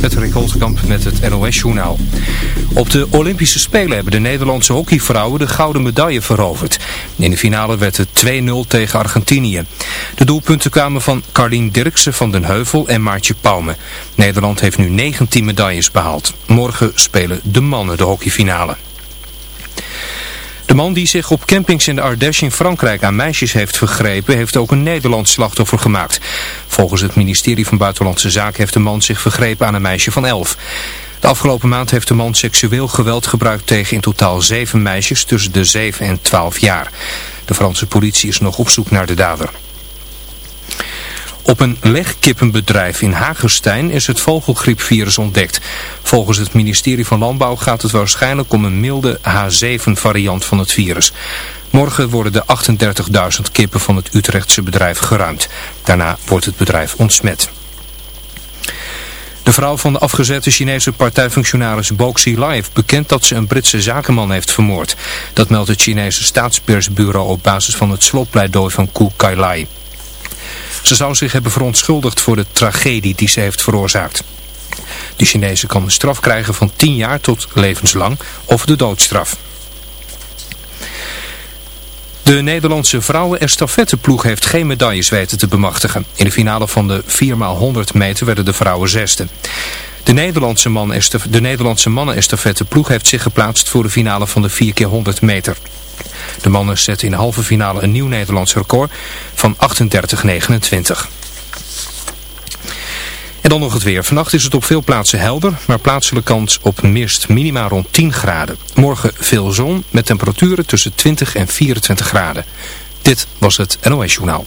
Met Rick met het NOS-journaal. Op de Olympische Spelen hebben de Nederlandse hockeyvrouwen de gouden medaille veroverd. In de finale werd het 2-0 tegen Argentinië. De doelpunten kwamen van Carlien Dirksen van den Heuvel en Maartje Pauwme. Nederland heeft nu 19 medailles behaald. Morgen spelen de mannen de hockeyfinale. De man die zich op campings in de Ardèche in Frankrijk aan meisjes heeft vergrepen, heeft ook een Nederlands slachtoffer gemaakt. Volgens het ministerie van Buitenlandse Zaken heeft de man zich vergrepen aan een meisje van 11. De afgelopen maand heeft de man seksueel geweld gebruikt tegen in totaal zeven meisjes tussen de 7 en 12 jaar. De Franse politie is nog op zoek naar de dader. Op een legkippenbedrijf in Hagerstein is het vogelgriepvirus ontdekt. Volgens het ministerie van Landbouw gaat het waarschijnlijk om een milde H7-variant van het virus. Morgen worden de 38.000 kippen van het Utrechtse bedrijf geruimd. Daarna wordt het bedrijf ontsmet. De vrouw van de afgezette Chinese partijfunctionaris Boxi Lai heeft bekend dat ze een Britse zakenman heeft vermoord. Dat meldt het Chinese staatspersbureau op basis van het slotpleidooi van Ku Kai Lai. Ze zou zich hebben verontschuldigd voor de tragedie die ze heeft veroorzaakt. De Chinese kan een straf krijgen van 10 jaar tot levenslang of de doodstraf. De Nederlandse vrouwen-estafetteploeg heeft geen medailles weten te bemachtigen. In de finale van de 4x100 meter werden de vrouwen zesde. De Nederlandse, man de Nederlandse mannen-estafetteploeg heeft zich geplaatst voor de finale van de 4x100 meter. De mannen zetten in de halve finale een nieuw Nederlands record van 38-29. En dan nog het weer. Vannacht is het op veel plaatsen helder, maar plaatselijke kans op mist minima rond 10 graden. Morgen veel zon met temperaturen tussen 20 en 24 graden. Dit was het NOS Journaal.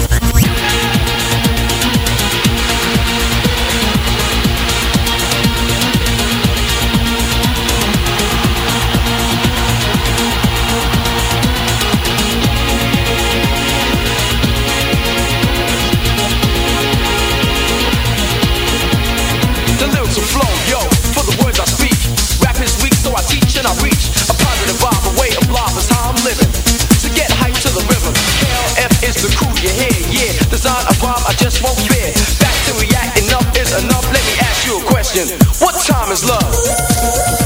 I reach a positive vibe, a way of life is how I'm living. To get hype to the rhythm, KLF is the crew you hear, yeah. Design a rhyme, I just won't fear. Back to react, enough is enough. Let me ask you a question. What time is love?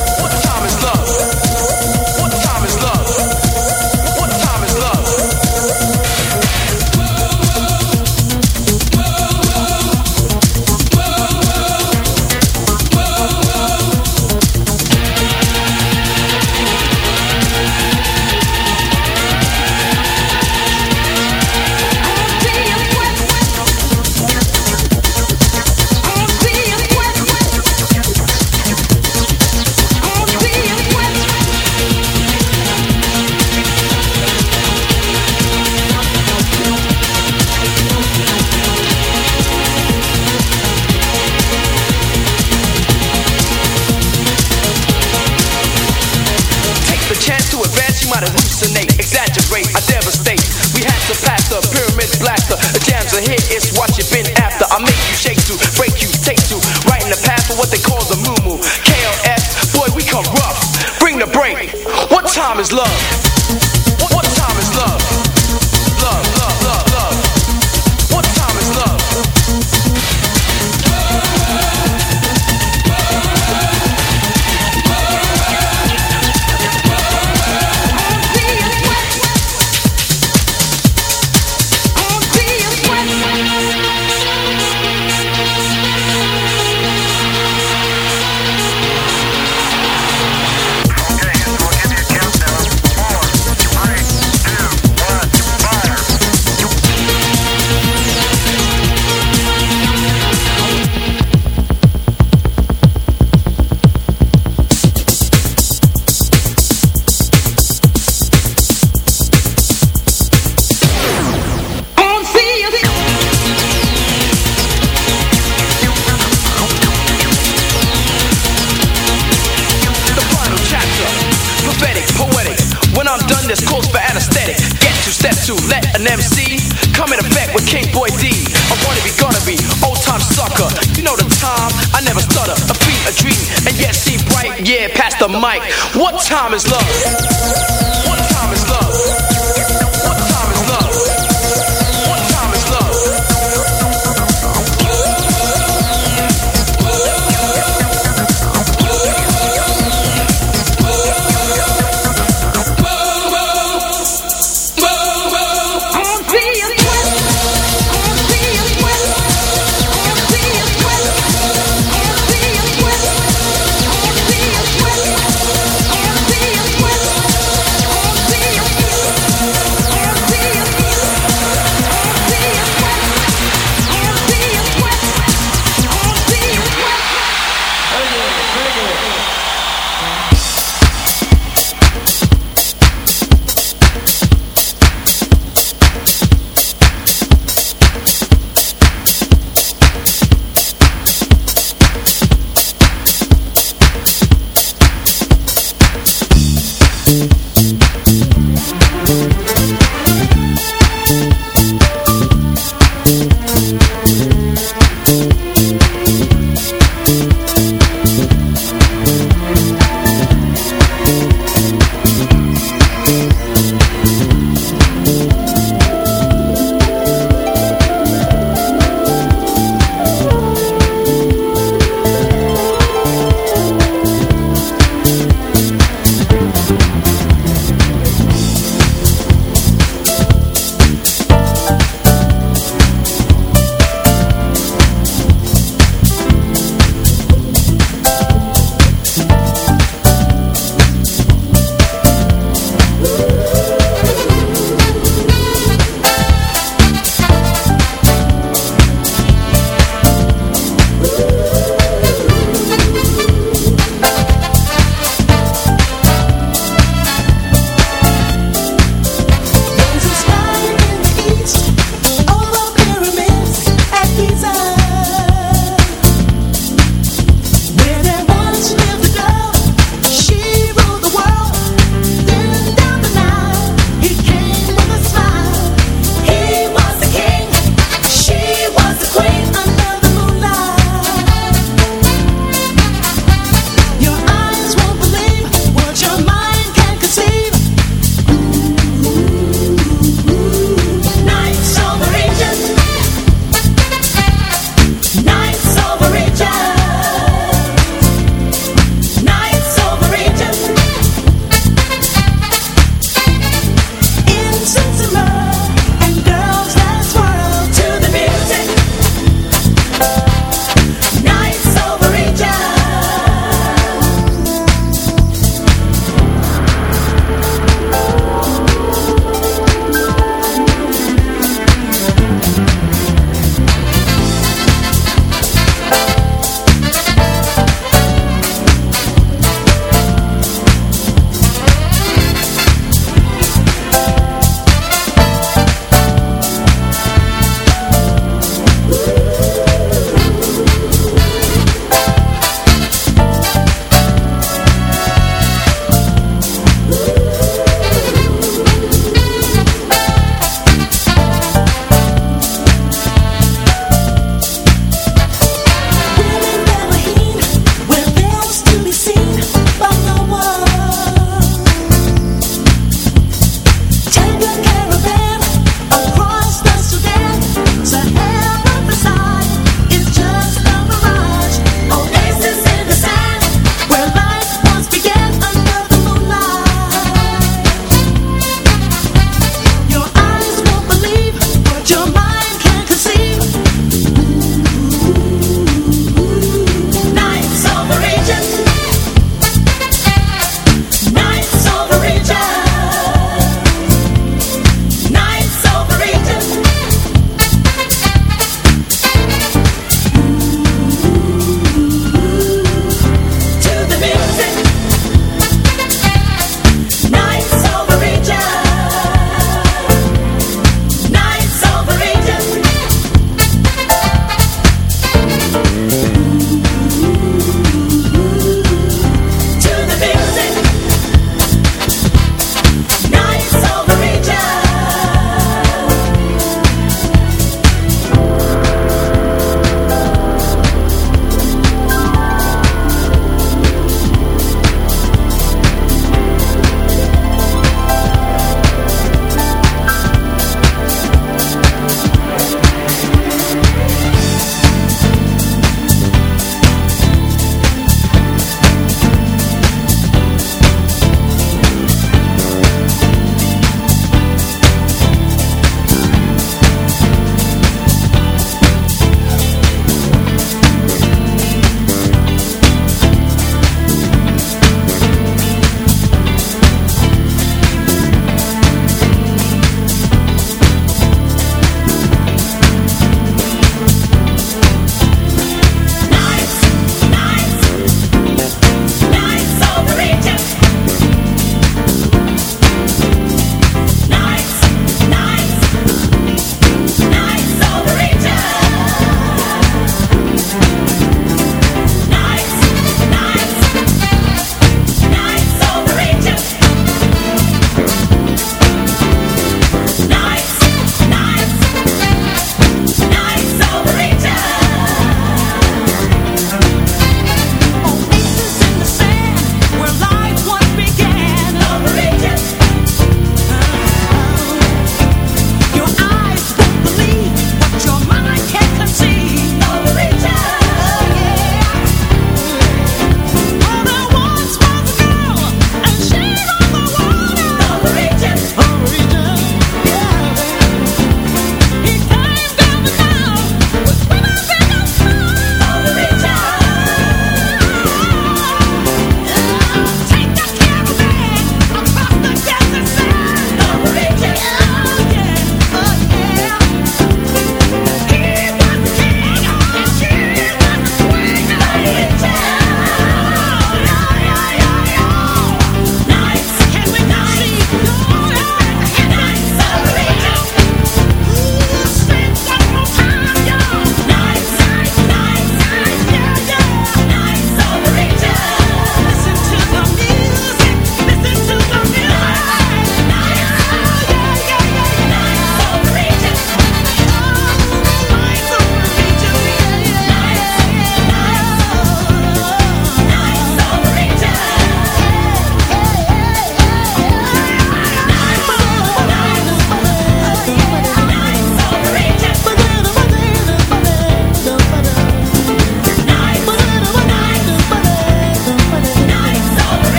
Lumu, KLS, boy, we come rough. Bring the break. What time is love?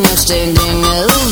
standing ovation.